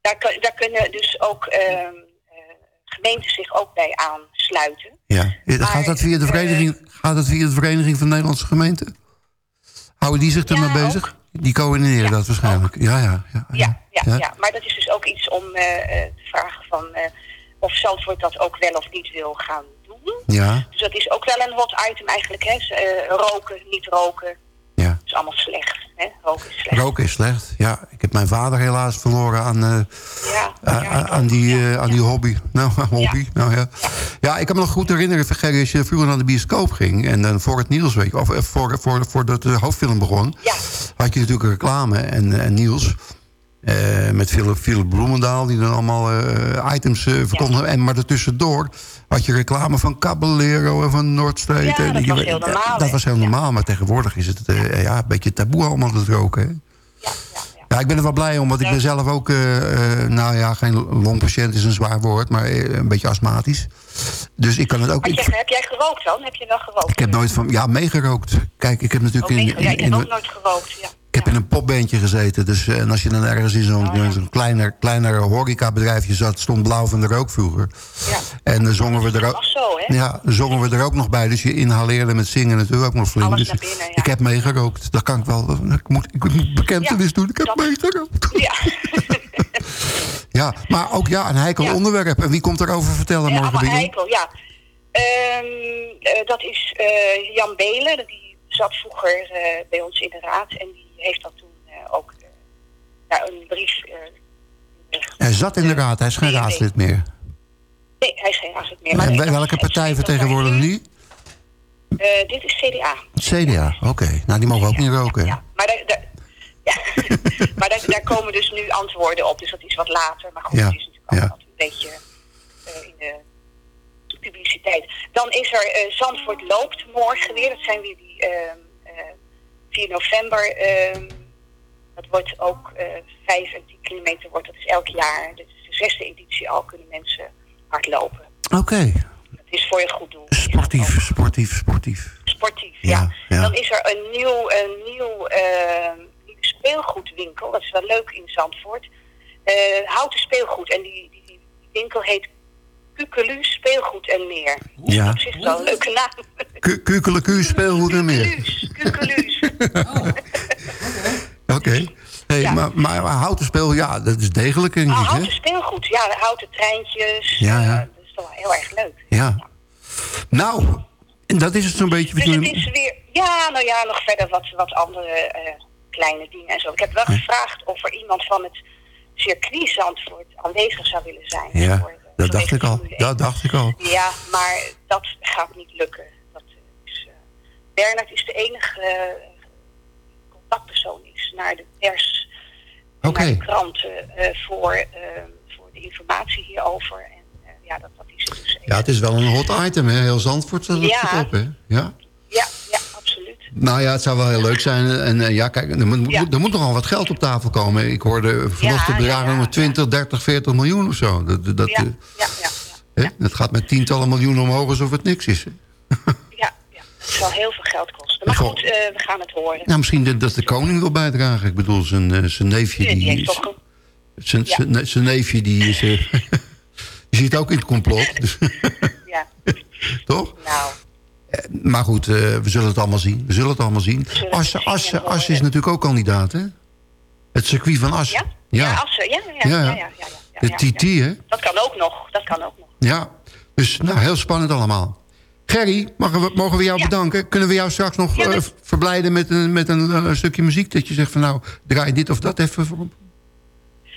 J: daar, daar kunnen dus ook ehm, eh, gemeenten zich ook bij aansluiten.
E: ja. Gaat dat via de vereniging, gaat dat via de vereniging van Nederlandse gemeenten? Houden die zich ermee bezig? Die coördineren dat waarschijnlijk. Ja, ja. ja,
J: Ja, ja,
E: Ja.
J: ja. maar dat is dus ook iets om eh, eh, te vragen van eh, of Zandvoort dat ook wel of niet wil gaan doen.
E: Ja.
J: Dus dat is ook wel een hot item eigenlijk. Hè. Roken, niet roken. Is allemaal slecht. Hè. Roken is slecht.
E: Roken is slecht. Ja, ik heb mijn vader helaas verloren aan, eh,
J: Ja,
E: aan- aan, aan die, eh, aan die hobby. Nou, hobby. Nou, ja. ja, ik kan me nog goed herinneren, Gerry, als je vroeger naar de bioscoop ging... en dan voor het je, of eh, voor, voor, voordat de hoofdfilm begon... had je natuurlijk reclame en, en Niels... eh, met Philip, Philip Bloemendaal, die dan allemaal eh, items eh verkondigde. En maar ertussendoor had je reclame van Caballero en van Noordstreet.
J: Ja,
E: en
J: dat
E: je-
J: was heel normaal,
E: Dat, was heel normaal, maar tegenwoordig is het eh, ja, een beetje taboe allemaal het roken. Hè? Ja, ik ben er wel blij om, want ik ben zelf ook, eh, eh, nou ja, geen longpatiënt is een zwaar woord, maar eh, een beetje astmatisch. Dus ik kan het ook. Ik,
J: heb jij gerookt dan? Heb je wel gerookt?
E: ik heb nooit van, ja, meegerookt. Kijk, ik heb natuurlijk
J: Oh,
E: in, in,
J: ik heb ook nooit gerookt. Ja.
E: Ik heb in een popbandje gezeten. Dus, eh, en als je dan ergens in zo'n
J: Oh,
E: kleiner, kleiner horecabedrijfje zat... stond blauw van de rook vroeger. En dan zongen we er ook...
J: zo, hè?
E: Ja, zongen we er ook nog bij. Dus je inhaleerde met zingen natuurlijk ook nog flink. Dus
J: binnen, ja.
E: ik heb meegerookt. Dat kan ik wel... Ik moet, ik moet bekentenis doen. Ik heb meegerookt.
J: Ja.
E: Ja, maar ook ja, een heikel onderwerp. En wie komt erover vertellen
J: Ja,
E: morgen? Bigel?
J: heikel, ja. Ehm, eh, dat is eh, Jan Belen, die zat vroeger eh, bij ons in de raad en die heeft dat toen eh, ook eh, ja, een brief. eh,
E: Hij zat in de raad. Hij is geen raadslid meer.
J: nee, hij is geen raadslid meer.
E: En bij welke partij vertegenwoordigt hij?
J: Eh, dit is CDA.
E: CDA, oké. Nou, die mogen ook niet roken. hè?
J: Maar, daar, daar- ja. maar daar, daar komen dus nu antwoorden op, dus dat is wat later. Maar goed,
E: Ja,
J: het is natuurlijk
E: ja.
J: altijd een beetje in de publiciteit. Dan is er eh, Zandvoort loopt morgen weer. Dat zijn weer die 4 november. ehm, dat wordt ook eh 5 en 10 kilometer wordt. Dat is elk jaar. Dit is de zesde editie al. Kunnen mensen hardlopen.
E: Oké.
J: Het is voor je goed doel.
E: Sportief, sportief, sportief.
J: Sportief,
E: Ja, ja.
J: Dan is er een nieuw, een nieuw eh, nieuwe speelgoedwinkel. Dat is wel leuk in Zandvoort. Eh, houten speelgoed. En die, die, die winkel heet Kukelu Speelgoed en meer.
E: Ja.
J: Op zich wel een leuke naam.
E: Ku- Kukeleku, speelgoed en meer. Oké. Hey, maar, maar houten speel, ja, dat is degelijk, denk
J: Ah,
E: ik,
J: houten speelgoed, ja, houten treintjes.
E: Ja, ja.
J: Eh, dat is toch wel heel erg leuk.
E: Ja. Nou, en dat is het zo'n beetje.
J: Dus het is weer, ja, nou ja, nog verder wat, wat andere eh, kleine dingen en zo. Ik heb wel gevraagd of er iemand van het circuit Zandvoort aanwezig zou willen zijn.
E: Ja, dat dacht ik al. Dat dacht ik al.
J: Ja, maar dat gaat niet lukken. Dat is, eh, Bernard is de enige eh, contactpersoon is naar de pers,
E: Oké.
J: naar de kranten eh, voor, eh, voor de informatie hierover. En eh, ja, dat, dat is het dus.
E: Ja, het is wel een hot item, hè? Heel Zandvoort staat
J: Ja.
E: op, hè? Ja.
J: Ja, ja.
E: Nou ja, het zou wel heel leuk zijn. En eh, ja, kijk, er moet,
J: Ja.
E: er moet nogal wat geld op tafel komen. Ik hoorde vanochtend
J: Ja,
E: bedragen om 20, 30, 40 miljoen of zo. Dat, dat,
J: Ja,
E: eh,
J: ja, ja.
E: hè? dat gaat met tientallen miljoenen omhoog alsof het niks is. hè?
J: Het zal heel veel geld kosten. Maar goed, eh, we gaan het horen.
E: Nou, misschien dat- dat de koning wil bijdragen. Ik bedoel, zijn, zijn neefje...
J: Die
E: Die, is- zijn,
J: Ja.
E: zijn, zijn neefje die is... die zit ook in het complot. Dus,
J: Ja.
E: toch?
J: Nou,
E: Maar goed, eh, we zullen het allemaal zien. We zullen het allemaal zien. Assen, Assen. Assen is natuurlijk ook kandidaat, hè? Het circuit van Assen.
J: ja?
E: Ja,
J: Assen, ja, ja, ja.
E: Ja,
J: ja,
E: ja.
J: ja, ja, ja,
E: de
J: ja,
E: TT, hè?
J: Dat kan ook nog, dat kan ook nog.
E: Ja. Dus, nou, heel spannend allemaal. Gerry, mogen we, mogen we jou bedanken? Kunnen we jou straks nog eh, verblijden met een, met een eh, stukje muziek? Dat je zegt van nou, draai dit of dat even voor.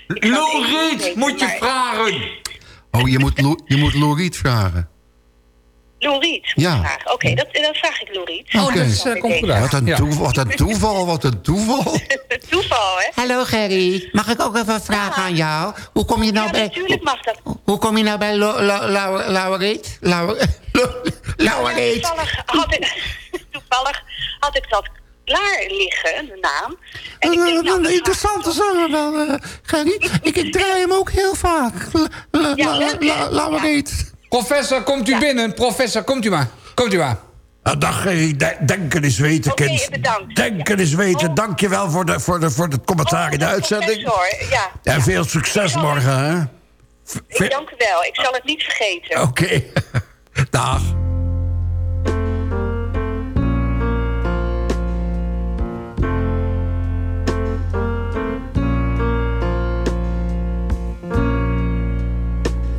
D: Loriet moet je vragen.
E: Oh, je moet, Lou- je moet Loriet vragen.
J: Loriet,
E: Ja.
J: vragen. Oké, dat, dan vraag ik Loriet. Oh,
E: Wat een, toeval, wat een toeval, wat een toeval.
J: Toeval, hè?
H: Hallo Gerry, mag ik ook even een vraag aan jou? Hoe kom je nou
J: Ja,
H: bij...
J: natuurlijk mag dat.
H: Hoe kom je nou bij Lo- Lo- Lau- Lauweriet? Lau- Lo- Lauweriet?
J: Toevallig had, ik, toevallig had ik dat klaar liggen, de naam. En ik
E: Een,
J: denk, nou,
E: een interessante zanger wel, eh, Gerry. Ik, ik draai hem ook heel vaak. La-
D: Professor, komt u binnen. Professor, komt u maar. Komt u maar.
K: Ah, dag denken is weten,
J: Oké,
K: kind.
J: bedankt.
K: Denken is weten. Dank je wel voor, de, voor, de, voor het commentaar in de uitzending.
J: professor, ja.
K: En veel succes morgen, hè?
J: Ik dank u wel. Ik zal het niet vergeten.
K: Oké. Dag.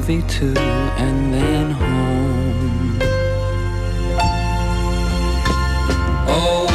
L: Movie too, and then home. Oh,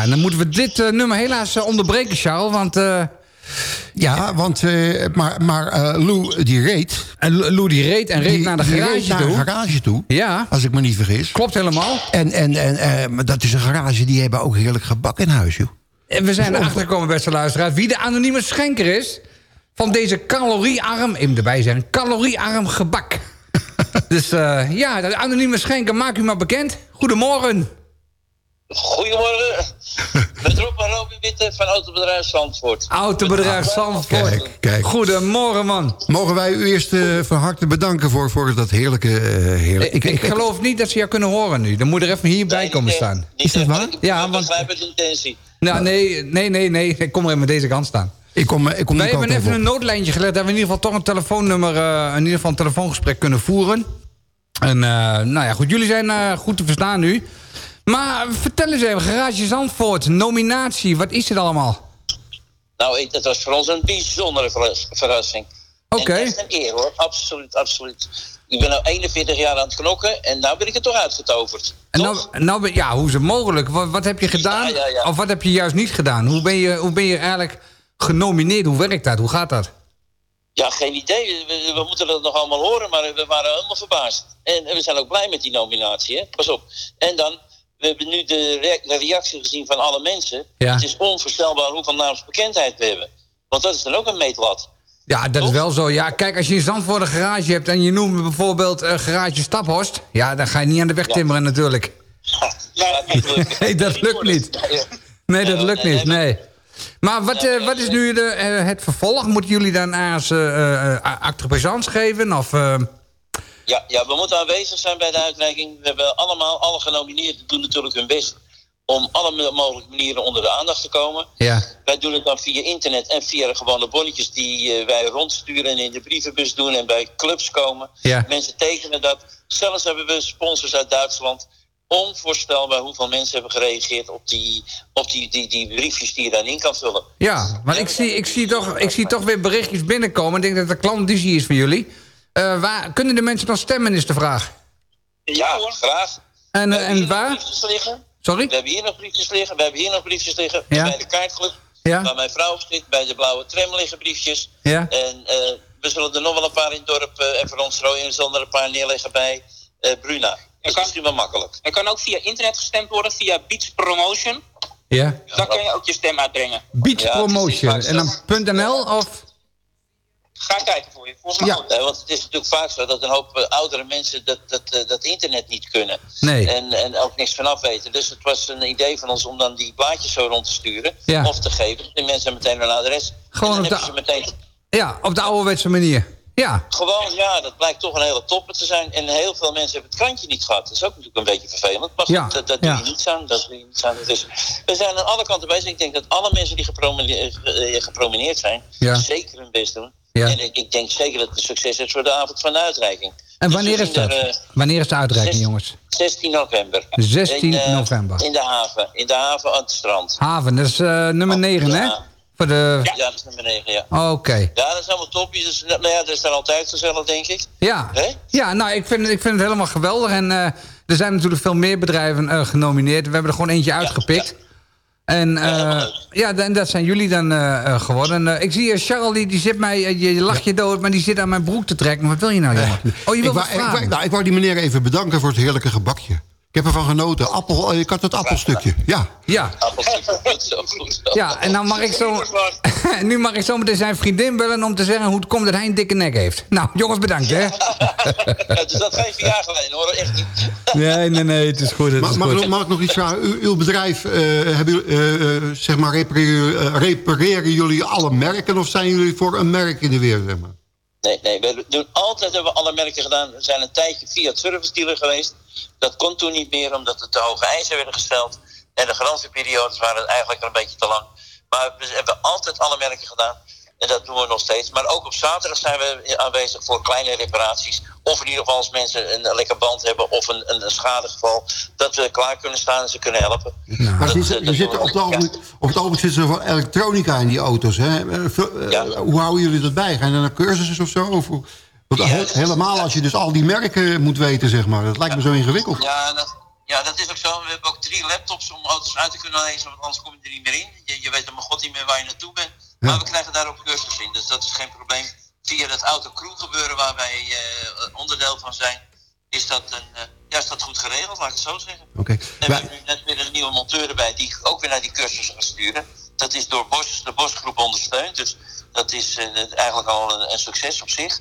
D: Ja, en dan moeten we dit eh, nummer helaas eh, onderbreken, Charles. Want... eh,
E: Ja, want, maar, maar Lou die reed.
D: En Lou die reed en reed
E: Die-
D: naar de garage
E: reed naar
D: toe.
E: een garage toe.
D: Ja.
E: Als ik me niet vergis.
D: Klopt helemaal.
E: En, en, en maar dat is een garage, die hebben ook heerlijk gebak in huis, joh.
D: En we zijn erachter gekomen, beste luisteraars, wie de anonieme schenker is van deze caloriearm, even erbij zeggen, caloriearm gebak. dus ja, de anonieme schenker, maak u maar bekend. Goedemorgen.
M: Goedemorgen. Met Rob en Robin Witte van Autobedrijf Zandvoort.
D: Autobedrijf Zandvoort.
E: Kijk, kijk.
D: Goedemorgen, man.
E: Mogen wij u eerst eh, van harte bedanken voor, voor dat heerlijke... eh, heerlijk.
D: Ik, ik geloof niet dat ze jou kunnen horen nu. Dan moet er even hierbij komen staan.
E: Is dat waar?
D: Ja, want...
M: begrijp het intentie.
D: Nou, nee, nee, nee, nee. Ik kom er even met deze kant staan.
E: Ik kom, eh, ik kom
D: Wij hebben even
E: op.
D: een noodlijntje gelegd... dat we in ieder geval toch een telefoonnummer... eh, in ieder geval een telefoongesprek kunnen voeren. En eh, nou ja, goed, jullie zijn eh, goed te verstaan nu. Maar vertel eens even, Garage Zandvoort, nominatie, wat is dit allemaal?
M: Nou, het was voor ons een bijzondere verras- verrassing.
D: Oké.
M: En echt een eer hoor, absoluut, absoluut. Ik ben nu 41 jaar aan het knokken en nu ben ik er toch uitgetoverd.
D: En nou, nou, ja, hoe is het mogelijk? Wat, wat heb je gedaan?
M: Ja, ja, ja.
D: Of wat heb je juist niet gedaan? Hoe ben je, hoe ben je eigenlijk genomineerd? Hoe werkt dat? Hoe gaat dat?
M: Ja, geen idee. We, we moeten dat nog allemaal horen, maar we waren helemaal verbaasd. En we zijn ook blij met die nominatie, hè? Pas op. En dan, we hebben nu de, rea- de reactie gezien van alle mensen.
D: Ja.
M: Het is onvoorstelbaar hoeveel naamsbekendheid we hebben. Want dat is dan ook een meetlat.
D: Ja, dat is wel zo. Ja, kijk, als je in Zandvoort een garage hebt... en je noemt bijvoorbeeld eh, garage Staphorst... ja, dan ga je niet aan de weg timmeren natuurlijk. Nee, dat lukt niet. Nee, dat lukt niet, nee. Maar wat, eh, wat is nu de, eh, het vervolg? Moeten jullie dan ergens uh, acte présence geven? Of,
M: Ja, ja, we moeten aanwezig zijn bij de uitreiking. We hebben allemaal, alle genomineerden doen natuurlijk hun best om alle mogelijke manieren onder de aandacht te komen.
D: ja.
M: Wij doen het dan via internet en via de gewone bonnetjes die eh, wij rondsturen en in de brievenbus doen en bij clubs komen.
D: Ja.
M: Mensen tekenen dat. Zelfs hebben we sponsors uit Duitsland. Onvoorstelbaar hoeveel mensen hebben gereageerd op die, op die, die, die briefjes die je dan in kan vullen.
D: Ja, want ik zie, ik, zie toch, ik zie toch weer berichtjes binnenkomen. Ik denk dat een klandizie is voor jullie. Eh, waar, kunnen de mensen dan stemmen, is de vraag.
M: Ja, graag.
D: En, eh, en waar? Sorry?
M: We hebben hier nog briefjes liggen. We hebben hier nog briefjes liggen.
D: Ja.
M: Bij de kaartclub.
D: Ja.
M: Waar mijn vrouw zit. Bij de blauwe tram liggen briefjes.
D: Ja.
M: En eh, we zullen er nog wel een paar in het dorp eh, even rondstrooien. En zullen er een paar neerleggen bij eh, Bruna. Dat is misschien wel makkelijk.
N: Er kan ook via internet gestemd worden, via Beats Promotion.
D: Ja.
N: Dan kan je ook je stem uitbrengen.
D: Beach Promotion. En dan .nl of...
M: Ga kijken voor je. Volgens mij hè, want het is natuurlijk vaak zo dat een hoop oudere mensen dat, dat, eh, dat internet niet kunnen.
D: Nee.
M: En, en ook niks vanaf weten. Dus het was een idee van ons om dan die blaadjes zo rond te sturen.
D: Ja.
M: Of te geven. De mensen hebben meteen een adres.
D: Gewoon
M: en
D: op
M: dan
D: de-
M: hebben ze meteen...
D: Ja, op de ouderwetse manier. Ja.
M: Gewoon, ja, dat blijkt toch een hele topper te zijn. En heel veel mensen hebben het krantje niet gehad. Dat is ook natuurlijk een beetje vervelend. Maar
D: Ja,
M: dat, dat
D: ja.
M: doe je niet aan. Dat doe je aan. Dus we zijn aan alle kanten bezig. Ik denk dat alle mensen die gepromineerd, eh, gepromineerd zijn...
D: Ja.
M: zeker hun best doen.
D: Ja.
M: En ik, ik denk zeker dat het een succes is voor de avond van de uitreiking.
D: En
M: Dus
D: wanneer is dat?
M: er, eh,
D: Wanneer is de uitreiking, jongens?
M: 16 november.
D: 16
M: In, eh,
D: november.
M: In de haven. In de haven aan het strand.
D: Haven, dat is eh, nummer 9, hè? Voor de...
M: Ja, dat is nummer 9, ja.
D: Oké.
M: Ja, dat is allemaal topjes. Dus, nou ja, dat is dan altijd gezellig, denk ik.
D: Ja. Ja, nou, ik vind, ik vind het helemaal geweldig. En er zijn natuurlijk veel meer bedrijven genomineerd. We hebben er gewoon eentje uitgepikt. En eh, ja, en dat zijn jullie dan eh, eh, geworden. Ik zie Charles, die, die zit mij, je lacht je dood, maar die zit aan mijn broek te trekken. Wat wil je nou, jongen? Oh, je
E: ik,
D: wil
E: wou,
D: wat
E: ik, wou- nou, ik wou die meneer even bedanken voor het heerlijke gebakje. Ik heb ervan genoten. Appel, ik had het appelstukje. Ja.
D: Ja. Ja, en dan mag ik zo... nu mag ik zo meteen zijn vriendin bellen om te zeggen hoe het komt dat hij een dikke nek heeft. Nou, jongens, bedankt, hè?
M: Ja, dus dat geen vier jaar geleden hoor, echt niet.
D: Nee, nee, nee, het is goed. Het
E: Mag,
D: is
E: mag,
D: goed.
E: ik- mag ik nog iets vragen? U, uw bedrijf, eh, hebben, jullie, eh, eh, zeg maar, repareren, repareren jullie alle merken... of zijn jullie voor een merk in de wereld? Zeg maar?
M: Nee, nee, we doen altijd hebben we alle merken gedaan. We zijn een tijdje Fiat service dealer geweest. Dat kon toen niet meer omdat er te hoge eisen werden gesteld. En de garantieperiodes waren eigenlijk een beetje te lang. Maar we hebben altijd alle merken gedaan. En dat doen we nog steeds. Maar ook op zaterdag zijn we aanwezig voor kleine reparaties. Of in ieder geval als mensen een lekker band hebben of een, een, een schadegeval. Dat we klaar kunnen staan en ze kunnen helpen.
E: Maar
M: Dat,
E: op, het ogenblik, op het ogenblik zitten er elektronica in die auto's. Hè? Eh, eh, Hoe houden jullie dat bij? Gaan er naar cursussen of zo? Of, want he- helemaal als je dus al die merken moet weten, zeg maar. Dat lijkt me zo ingewikkeld.
M: Ja dat, ja, dat is ook zo. We hebben ook drie laptops om auto's uit te kunnen lezen, want anders kom je er niet meer in. Je, je weet helemaal god niet meer waar je naartoe bent. Maar we krijgen daar ook cursus in, dus dat is geen probleem. Via dat autocrew gebeuren waar wij eh, onderdeel van zijn, is dat, een, eh, ja, is dat goed geregeld, laat ik het zo zeggen.
E: Oké.
M: En we hebben nu net weer een nieuwe monteur erbij die ook weer naar die cursussen gaat sturen. Dat is door Bos, de Bosgroep ondersteund, dus dat is eh, eigenlijk al een, een succes op zich.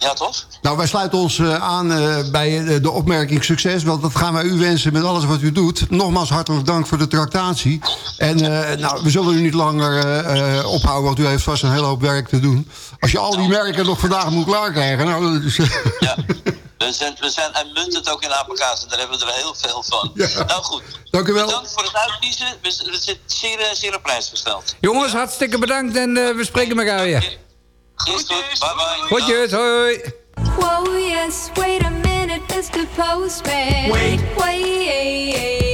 M: Ja, toch?
E: Nou, wij sluiten ons eh, aan eh, bij eh, de opmerking succes. Want dat gaan wij u wensen met alles wat u doet. Nogmaals hartelijk dank voor de tractatie. En eh, nou, we zullen u niet langer eh, eh, ophouden, want u heeft vast een hele hoop werk te doen. Als je al die merken nog vandaag moet klaarkrijgen... Nou, dat is,
M: We zijn, we zijn uitmuntend ook in APK's en daar hebben we er heel veel van. Nou goed.
E: Dank u wel.
M: Bedankt voor het uitkiezen. We, we zitten zeer, zeer op prijs gesteld.
D: Jongens, hartstikke bedankt en eh, we spreken elkaar weer.
M: Is goed. Bye bye.
D: Goedjes, hoi.
O: Whoa, yes, wait a minute, Mr. Postman. Wait, wait,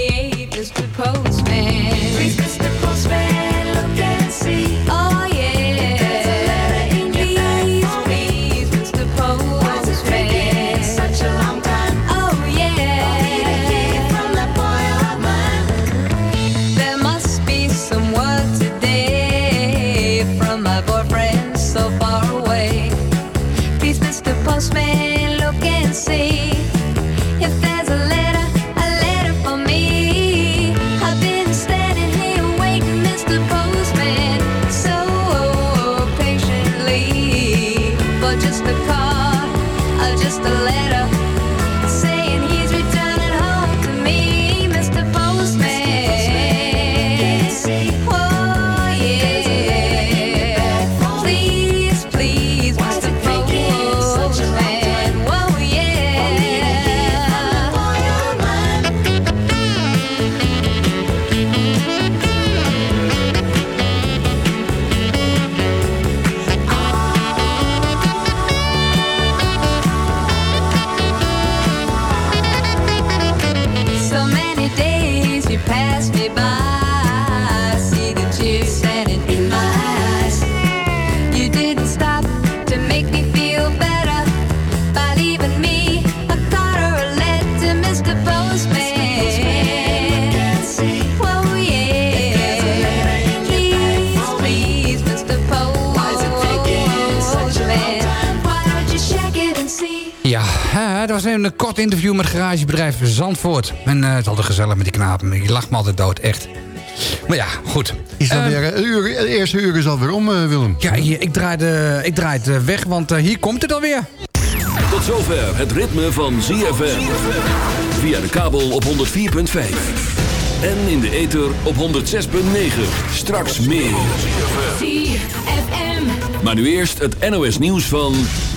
D: een kort interview met garagebedrijf Zandvoort. En eh, het is altijd gezellig met die knapen. Je lacht me altijd dood, echt. Maar ja, goed.
E: is dat
D: Eh,
E: weer, een uur, het eerste uur is alweer om, eh, Willem.
D: Ja, hier, ik draai, de, ik draai het eh, weg, want eh, hier komt het alweer.
A: Tot zover het ritme van ZFM. Via de kabel op 104.5. En in de ether op 106.9. Straks meer.
O: ZFM.
A: Maar nu eerst het NOS nieuws van...